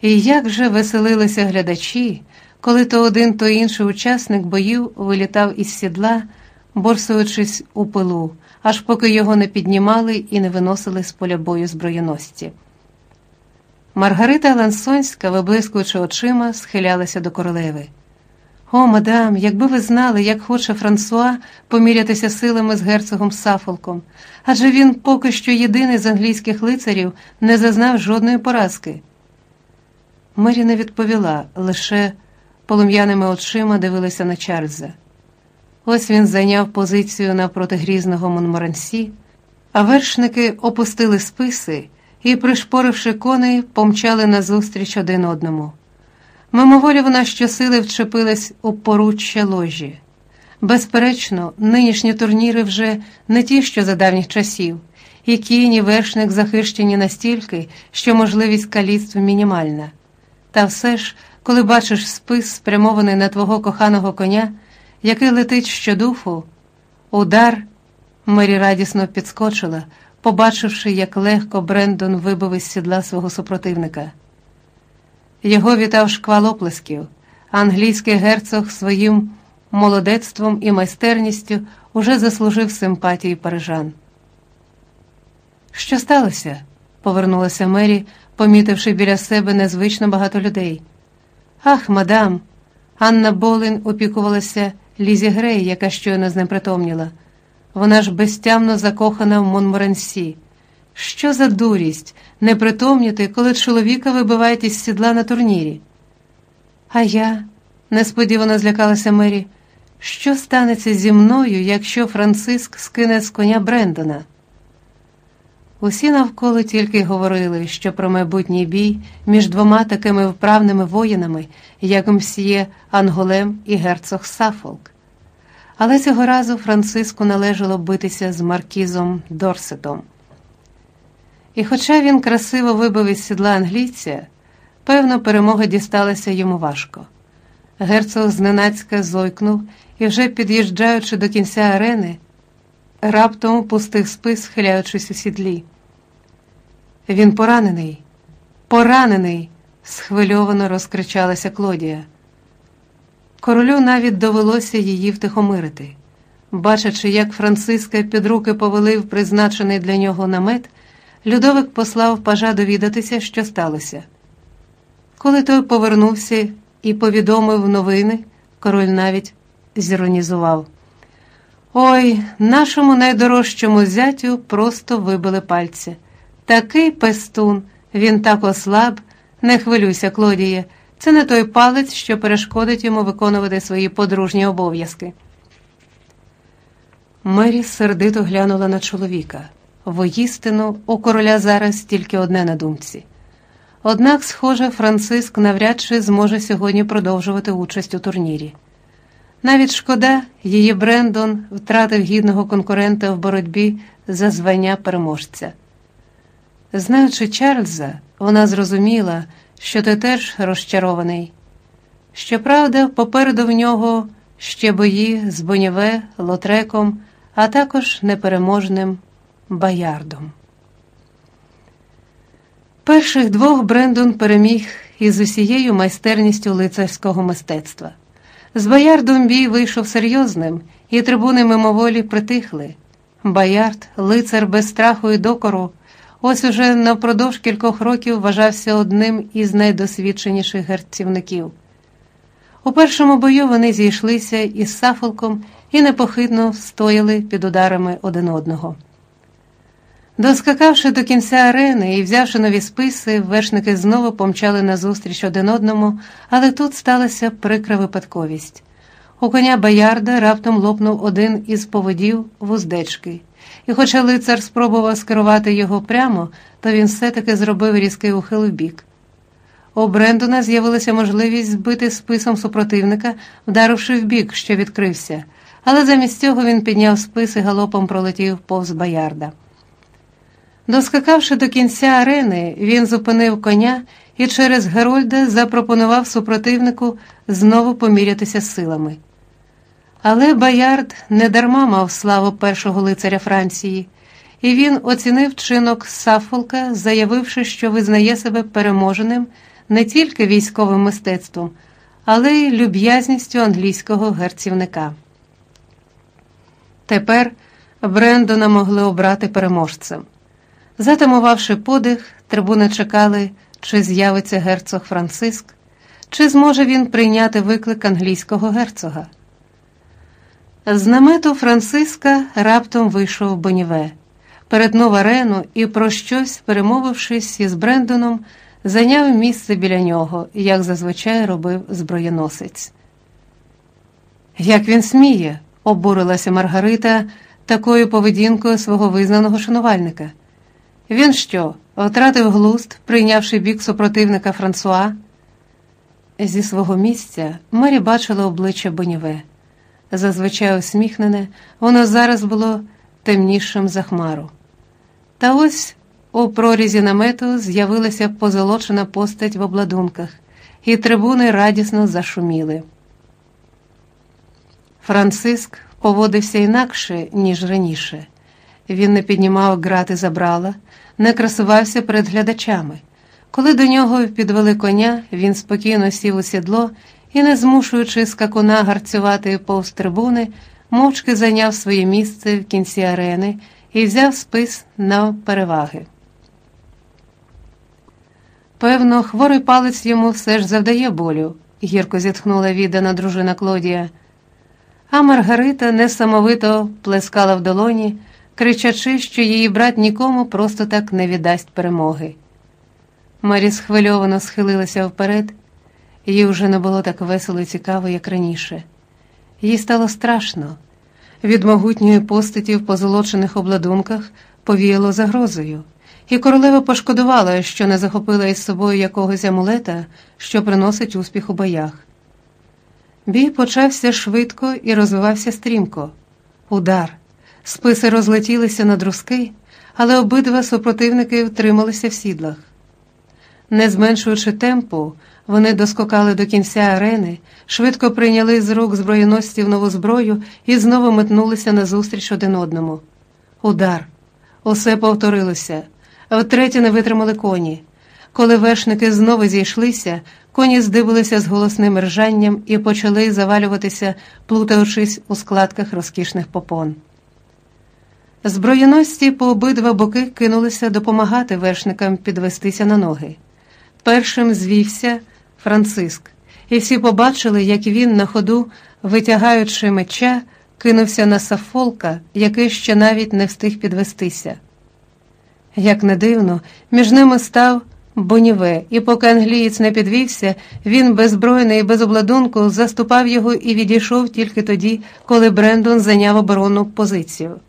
І як же веселилися глядачі, коли то один, то інший учасник боїв вилітав із сідла, борсуючись у пилу, аж поки його не піднімали і не виносили з поля бою зброєності. Маргарита Лансонська, виблискуючи очима, схилялася до королеви. О, мадам, якби ви знали, як хоче Франсуа помірятися силами з герцогом Сафолком, адже він поки що єдиний з англійських лицарів не зазнав жодної поразки. Мері не відповіла, лише полум'яними очима дивилася на Чарльза. Ось він зайняв позицію навпроти грізного Монморансі, а вершники опустили списи і, пришпоривши коней, помчали назустріч один одному. Мимоволі вона щосили вчепилась у поруччя ложі. Безперечно, нинішні турніри вже не ті, що за давніх часів, і кінь, вершник захищені настільки, що можливість каліцтв мінімальна. Та все ж, коли бачиш спис, спрямований на твого коханого коня, який летить щодуху, удар Мері радісно підскочила, побачивши, як легко Брендон вибив із сідла свого супротивника. Його вітав шквал оплесків, англійський герцог своїм молодецтвом і майстерністю уже заслужив симпатії парижан. Що сталося? повернулася Мері, помітивши біля себе незвично багато людей. Ах, мадам! Анна Болин опікувалася Лізі Грей, яка щойно знепритомніла. Вона ж безтямно закохана в Монморансі. Що за дурість не притомніти, коли чоловіка вибивають із сідла на турнірі? А я, несподівано злякалася Мері, що станеться зі мною, якщо Франциск скине з коня Брендона? Усі навколо тільки говорили, що про майбутній бій між двома такими вправними воїнами, як мсьє Анголем і герцог Сафолк. Але цього разу Франциску належало битися з маркізом Дорсетом. І, хоча він красиво вибив із сідла англійця, певно, перемога дісталася йому важко. Герцог зненацька зойкнув і, вже під'їжджаючи до кінця арени, раптом пустив спис, схиляючись у сідлі. Він поранений, поранений, схвильовано розкричалася Клодія. Королю навіть довелося її втихомирити. Бачачи, як Франциска під руки повелив призначений для нього намет, Людовик послав пажа довідатися, що сталося. Коли той повернувся і повідомив новини, король навіть зіронізував. Ой, нашому найдорожчому зятю просто вибили пальці. Такий пестун, він так ослаб, не хвилюйся, Клодіє, це не той палець, що перешкодить йому виконувати свої подружні обов'язки. Мері сердито глянула на чоловіка. Воїстину, у короля зараз тільки одне на думці. Однак, схоже, Франциск навряд чи зможе сьогодні продовжувати участь у турнірі. Навіть шкода, її Брендон втратив гідного конкурента в боротьбі за звання переможця. Знаючи Чарльза, вона зрозуміла, що ти теж розчарований. Щоправда, попереду в нього ще бої з Бонєве, Лотреком, а також непереможним Баярдом. Перших двох Брендон переміг із усією майстерністю лицарського мистецтва. З Боярдом бій вийшов серйозним, і трибуни мимоволі притихли. Боярд, лицар без страху і докору, ось уже напродовж кількох років вважався одним із найдосвідченіших герцівників. У першому бою вони зійшлися із Сафолком і непохитно стояли під ударами один одного. Доскакавши до кінця арени і взявши нові списи, вершники знову помчали назустріч один одному, але тут сталася прикра випадковість. У коня Боярда раптом лопнув один із поводів вуздечки, і, хоча лицар спробував скерувати його прямо, то він все-таки зробив різкий ухил в. У Брендона з'явилася можливість збити списом супротивника, вдаривши в бік, що відкрився, але замість цього він підняв спис і галопом пролетів повз Боярда. Доскакавши до кінця арени, він зупинив коня і через Герольда запропонував супротивнику знову помірятися силами. Але Боярд недарма мав славу першого лицаря Франції, і він оцінив чинок Сафолка, заявивши, що визнає себе переможеним не тільки військовим мистецтвом, але й люб'язністю англійського герцівника. Тепер Брендона могли обрати переможцем. Затамувавши подих, трибуни чекали, чи з'явиться герцог Франциск, чи зможе він прийняти виклик англійського герцога. З намету Франциска раптом вийшов Боніве, перетнув арену і, про щось, перемовившись із Брендоном, зайняв місце біля нього, як зазвичай робив зброєносець. Як він сміє, обурилася Маргарита такою поведінкою свого визнаного шанувальника. Він що, втратив глуст, прийнявши бік супротивника Франсуа? Зі свого місця Марі бачила обличчя Боніве. Зазвичай усміхнене, воно зараз було темнішим за хмару. Та ось у прорізі намету з'явилася позолочена постать в обладунках, і трибуни радісно зашуміли. Франциск поводився інакше, ніж раніше. Він не піднімав грати забрала, не красувався перед глядачами. Коли до нього підвели коня, він спокійно сів у сідло і, не змушуючи скакуна гарцювати повз трибуни, мовчки зайняв своє місце в кінці арени і взяв спис на переваги. Певно, хворий палець йому все ж завдає болю, гірко зітхнула віддана дружина Клодія. А Маргарита несамовито плескала в долоні, кричачи, що її брат нікому просто так не віддасть перемоги. Марі схвильовано схилилася вперед, їй вже не було так весело і цікаво, як раніше. Їй стало страшно. Від могутньої постаті в позолочених обладунках повіяло загрозою, і королева пошкодувала, що не захопила із собою якогось амулета, що приносить успіх у боях. Бій почався швидко і розвивався стрімко. Удар. Списи розлетілися на друзки, але обидва супротивники втрималися в сідлах. Не зменшуючи темпу, вони доскокали до кінця арени, швидко прийняли з рук зброєносців нову зброю і знову метнулися назустріч один одному. Удар. Усе повторилося. Втретє не витримали коні. Коли вершники знову зійшлися, коні здивилися з голосним ржанням і почали завалюватися, плутаючись у складках розкішних попон. Зброєносці по обидва боки кинулися допомагати вершникам підвестися на ноги. Першим звівся Франциск, і всі побачили, як він на ходу, витягаючи меча, кинувся на Сафолка, який ще навіть не встиг підвестися. Як не дивно, між ними став Боніве, і поки англієць не підвівся, він беззбройний і без обладунку заступав його і відійшов тільки тоді, коли Брендон зайняв оборонну позицію.